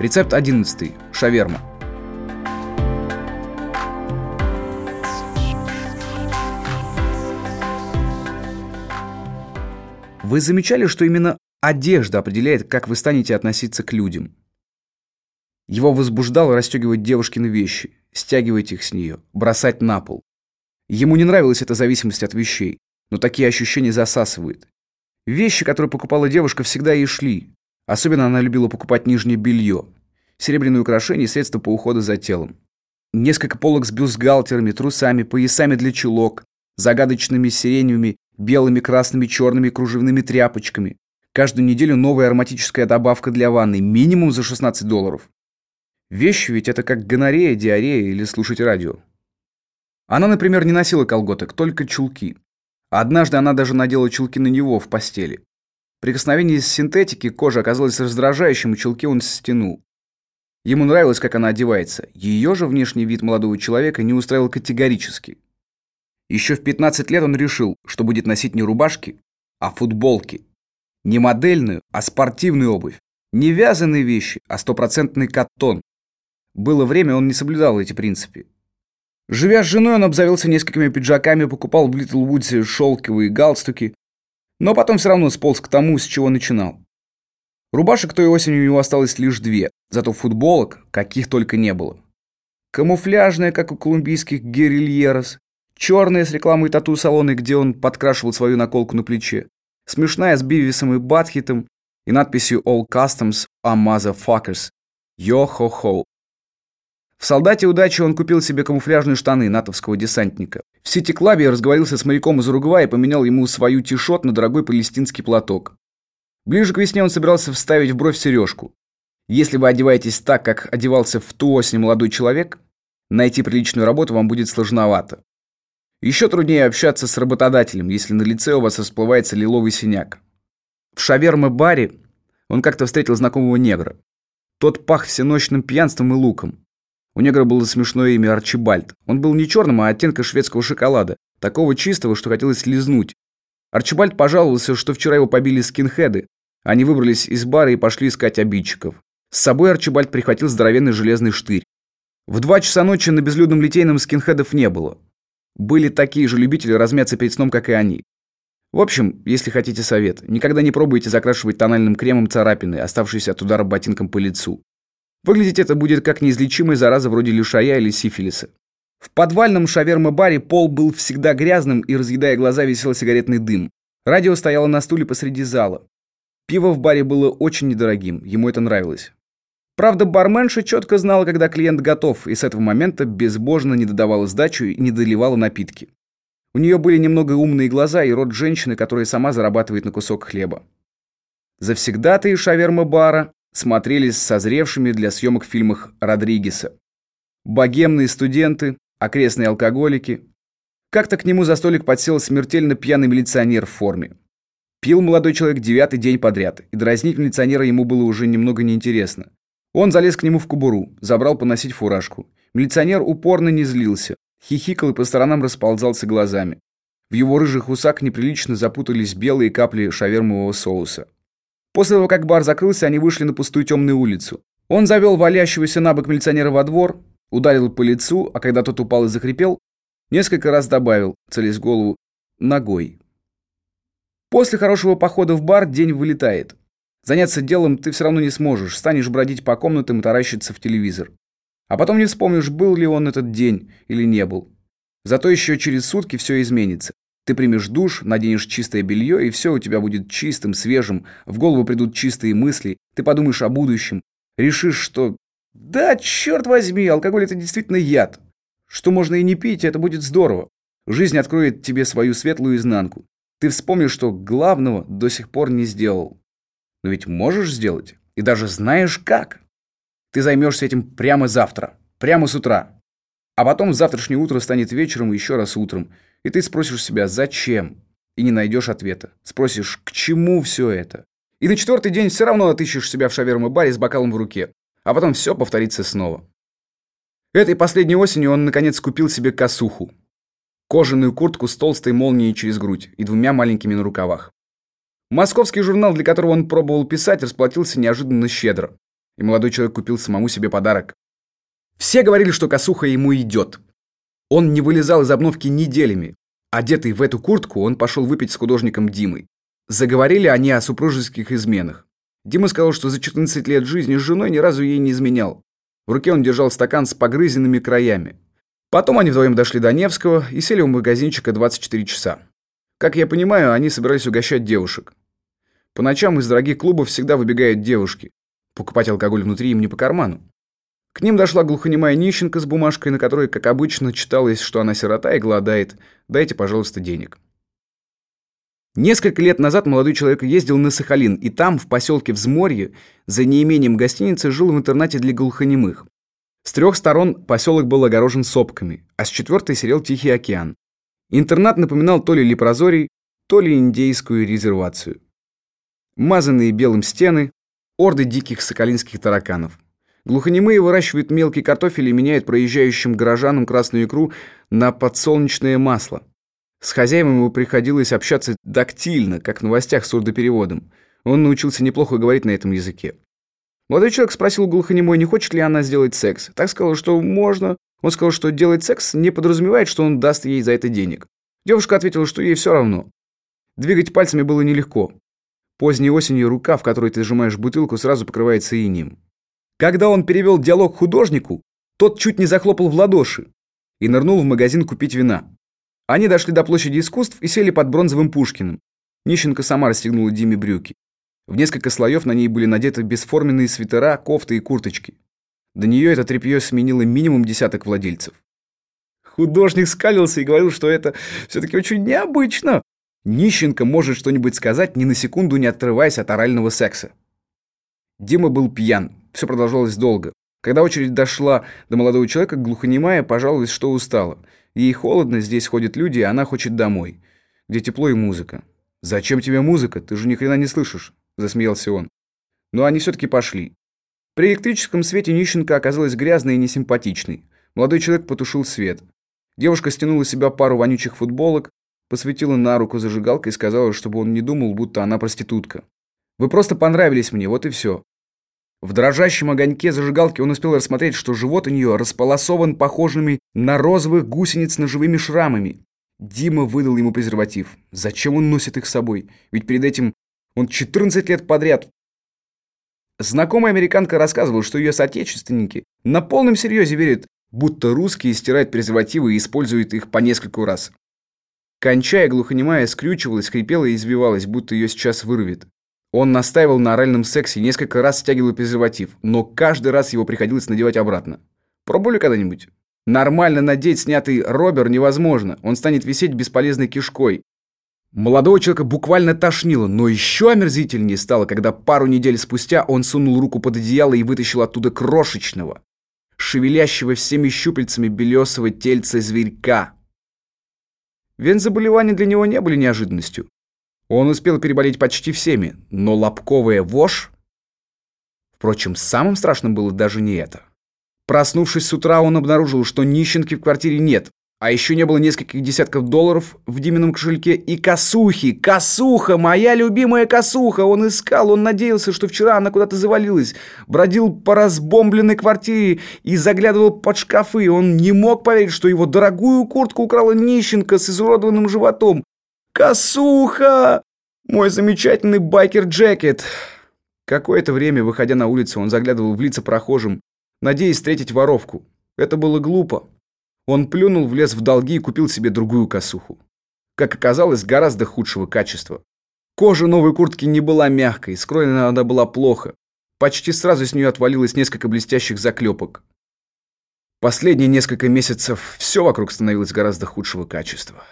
Рецепт 11. Шаверма. Вы замечали, что именно одежда определяет, как вы станете относиться к людям? Его возбуждало расстегивать девушкины вещи, стягивать их с нее, бросать на пол. Ему не нравилась эта зависимость от вещей, но такие ощущения засасывают. Вещи, которые покупала девушка, всегда ей шли. Особенно она любила покупать нижнее белье, серебряные украшения и средства по уходу за телом. Несколько полок с бюстгальтерами, трусами, поясами для чулок, загадочными сиреневыми, белыми, красными, черными кружевными тряпочками. Каждую неделю новая ароматическая добавка для ванны, минимум за 16 долларов. Вещи ведь это как гонорея, диарея или слушать радио. Она, например, не носила колготок, только чулки. Однажды она даже надела чулки на него в постели. Прикосновение синтетики кожи оказалось раздражающим, и чулки он стянул. Ему нравилось, как она одевается. Ее же внешний вид молодого человека не устраивал категорически. Еще в 15 лет он решил, что будет носить не рубашки, а футболки. Не модельную, а спортивную обувь. Не вязаные вещи, а стопроцентный каттон. Было время, он не соблюдал эти принципы. Живя с женой, он обзавелся несколькими пиджаками, покупал в Литлвудсе шелковые галстуки, но потом все равно сполз к тому, с чего начинал. Рубашек той осенью у него осталось лишь две, зато футболок каких только не было. Камуфляжная, как у колумбийских герильерос, черная с рекламой тату-салона, где он подкрашивал свою наколку на плече, смешная с Бивисом и Батхитом и надписью «All Customs are motherfuckers». Йо-хо-хо. В «Солдате удачи» он купил себе камуфляжные штаны натовского десантника. В Сити-клабе разговорился с моряком из Уругвая и поменял ему свою тишот на дорогой палестинский платок. Ближе к весне он собирался вставить в бровь сережку. Если вы одеваетесь так, как одевался в ту осень молодой человек, найти приличную работу вам будет сложновато. Еще труднее общаться с работодателем, если на лице у вас расплывается лиловый синяк. В шаверме-баре он как-то встретил знакомого негра. Тот пах всеночным пьянством и луком. У негра было смешное имя Арчибальд. Он был не черным, а оттенка шведского шоколада. Такого чистого, что хотелось лизнуть. Арчибальд пожаловался, что вчера его побили скинхеды. Они выбрались из бара и пошли искать обидчиков. С собой Арчибальд прихватил здоровенный железный штырь. В два часа ночи на безлюдном литейном скинхедов не было. Были такие же любители размяться перед сном, как и они. В общем, если хотите совет, никогда не пробуйте закрашивать тональным кремом царапины, оставшиеся от удара ботинком по лицу. Выглядеть это будет как неизлечимая зараза вроде лишая или сифилиса. В подвальном шаверма-баре пол был всегда грязным и, разъедая глаза, висел сигаретный дым. Радио стояло на стуле посреди зала. Пиво в баре было очень недорогим, ему это нравилось. Правда, барменша четко знала, когда клиент готов, и с этого момента безбожно не додавала сдачу и не доливала напитки. У нее были немного умные глаза и рот женщины, которая сама зарабатывает на кусок хлеба. Завсегдатые шаверма-бара смотрелись созревшими для съемок в фильмах Родригеса. Богемные студенты, окрестные алкоголики. Как-то к нему за столик подсел смертельно пьяный милиционер в форме. Пил молодой человек девятый день подряд, и дразнить милиционера ему было уже немного неинтересно. Он залез к нему в кобуру, забрал поносить фуражку. Милиционер упорно не злился, хихикал и по сторонам расползался глазами. В его рыжих усах неприлично запутались белые капли шавермового соуса. После того, как бар закрылся, они вышли на пустую темную улицу. Он завел валящегося на бок милиционера во двор, ударил по лицу, а когда тот упал и закрепел, несколько раз добавил, целясь голову, ногой. После хорошего похода в бар день вылетает. Заняться делом ты все равно не сможешь, станешь бродить по комнатам и таращиться в телевизор. А потом не вспомнишь, был ли он этот день или не был. Зато еще через сутки все изменится. Ты примешь душ, наденешь чистое белье, и все у тебя будет чистым, свежим, в голову придут чистые мысли, ты подумаешь о будущем, решишь, что «Да, черт возьми, алкоголь это действительно яд», что можно и не пить, это будет здорово. Жизнь откроет тебе свою светлую изнанку. Ты вспомнишь, что главного до сих пор не сделал. Но ведь можешь сделать, и даже знаешь как. Ты займешься этим прямо завтра, прямо с утра. А потом завтрашнее утро станет вечером и еще раз утром – и ты спросишь себя «Зачем?» и не найдешь ответа. Спросишь «К чему все это?» И на четвертый день все равно отыщешь себя в шаверме-баре с бокалом в руке. А потом все повторится снова. Этой последней осенью он наконец купил себе косуху. Кожаную куртку с толстой молнией через грудь и двумя маленькими на рукавах. Московский журнал, для которого он пробовал писать, расплатился неожиданно щедро. И молодой человек купил самому себе подарок. Все говорили, что косуха ему идет. Он не вылезал из обновки неделями. Одетый в эту куртку, он пошел выпить с художником Димой. Заговорили они о супружеских изменах. Дима сказал, что за 14 лет жизни с женой ни разу ей не изменял. В руке он держал стакан с погрызенными краями. Потом они вдвоем дошли до Невского и сели у магазинчика 24 часа. Как я понимаю, они собирались угощать девушек. По ночам из дорогих клубов всегда выбегают девушки. Покупать алкоголь внутри им не по карману. К ним дошла глухонемая нищенка с бумажкой, на которой, как обычно, читалось, что она сирота и голодает. Дайте, пожалуйста, денег. Несколько лет назад молодой человек ездил на Сахалин, и там, в поселке Взморье, за неимением гостиницы, жил в интернате для глухонемых. С трех сторон поселок был огорожен сопками, а с четвертой серел Тихий океан. Интернат напоминал то ли лепрозорий, то ли индейскую резервацию. Мазанные белым стены, орды диких соколинских тараканов. Глухонемые выращивают мелкий картофель и меняют проезжающим горожанам красную икру на подсолнечное масло. С хозяином ему приходилось общаться дактильно, как в новостях с сурдопереводом. Он научился неплохо говорить на этом языке. Молодой человек спросил глухонемой, не хочет ли она сделать секс. Так сказал, что можно. Он сказал, что делать секс не подразумевает, что он даст ей за это денег. Девушка ответила, что ей все равно. Двигать пальцами было нелегко. Поздней осенью рука, в которой ты сжимаешь бутылку, сразу покрывается инеем. Когда он перевел диалог художнику, тот чуть не захлопал в ладоши и нырнул в магазин купить вина. Они дошли до площади искусств и сели под бронзовым Пушкиным. Нищенка сама расстегнула Диме брюки. В несколько слоев на ней были надеты бесформенные свитера, кофты и курточки. До нее это тряпье сменило минимум десяток владельцев. Художник скалился и говорил, что это все-таки очень необычно. Нищенка может что-нибудь сказать, ни на секунду не отрываясь от орального секса. Дима был пьян. Все продолжалось долго. Когда очередь дошла до молодого человека, глухонемая пожаловалась, что устала. Ей холодно, здесь ходят люди, и она хочет домой, где тепло и музыка. «Зачем тебе музыка? Ты же ни хрена не слышишь», – засмеялся он. Но они все-таки пошли. При электрическом свете нищенка оказалась грязной и несимпатичной. Молодой человек потушил свет. Девушка стянула с себя пару вонючих футболок, посветила на руку зажигалкой и сказала, чтобы он не думал, будто она проститутка. «Вы просто понравились мне, вот и все». В дрожащем огоньке зажигалки он успел рассмотреть, что живот у нее располосован похожими на розовых гусениц ножевыми шрамами. Дима выдал ему презерватив. Зачем он носит их с собой? Ведь перед этим он 14 лет подряд Знакомая американка рассказывала, что ее соотечественники на полном серьезе верят, будто русские стирают презервативы и используют их по нескольку раз. Кончая, глухонемая скрючивалась, скрипела и избивалась, будто ее сейчас вырвет. Он настаивал на оральном сексе, несколько раз стягивал презерватив, но каждый раз его приходилось надевать обратно. Пробовали когда-нибудь? Нормально надеть снятый робер невозможно, он станет висеть бесполезной кишкой, Молодого человека буквально тошнило, но еще омерзительнее стало, когда пару недель спустя он сунул руку под одеяло и вытащил оттуда крошечного, шевелящего всеми щупальцами белесого тельца зверька. Вензаболевания для него не были неожиданностью. Он успел переболеть почти всеми, но лобковая вошь... Впрочем, самым страшным было даже не это. Проснувшись с утра, он обнаружил, что нищенки в квартире нет, а еще не было нескольких десятков долларов в Димином кошельке и косухи. Косуха! Моя любимая косуха! Он искал, он надеялся, что вчера она куда-то завалилась. Бродил по разбомбленной квартире и заглядывал под шкафы. Он не мог поверить, что его дорогую куртку украла нищенка с изуродованным животом. Косуха! Мой замечательный байкер-джекет! Какое-то время, выходя на улицу, он заглядывал в лица прохожим, надеясь встретить воровку. Это было глупо. Он плюнул, влез в долги и купил себе другую косуху. Как оказалось, гораздо худшего качества. Кожа новой куртки не была мягкой, скроена она была плохо. Почти сразу с нее отвалилось несколько блестящих заклепок. Последние несколько месяцев все вокруг становилось гораздо худшего качества.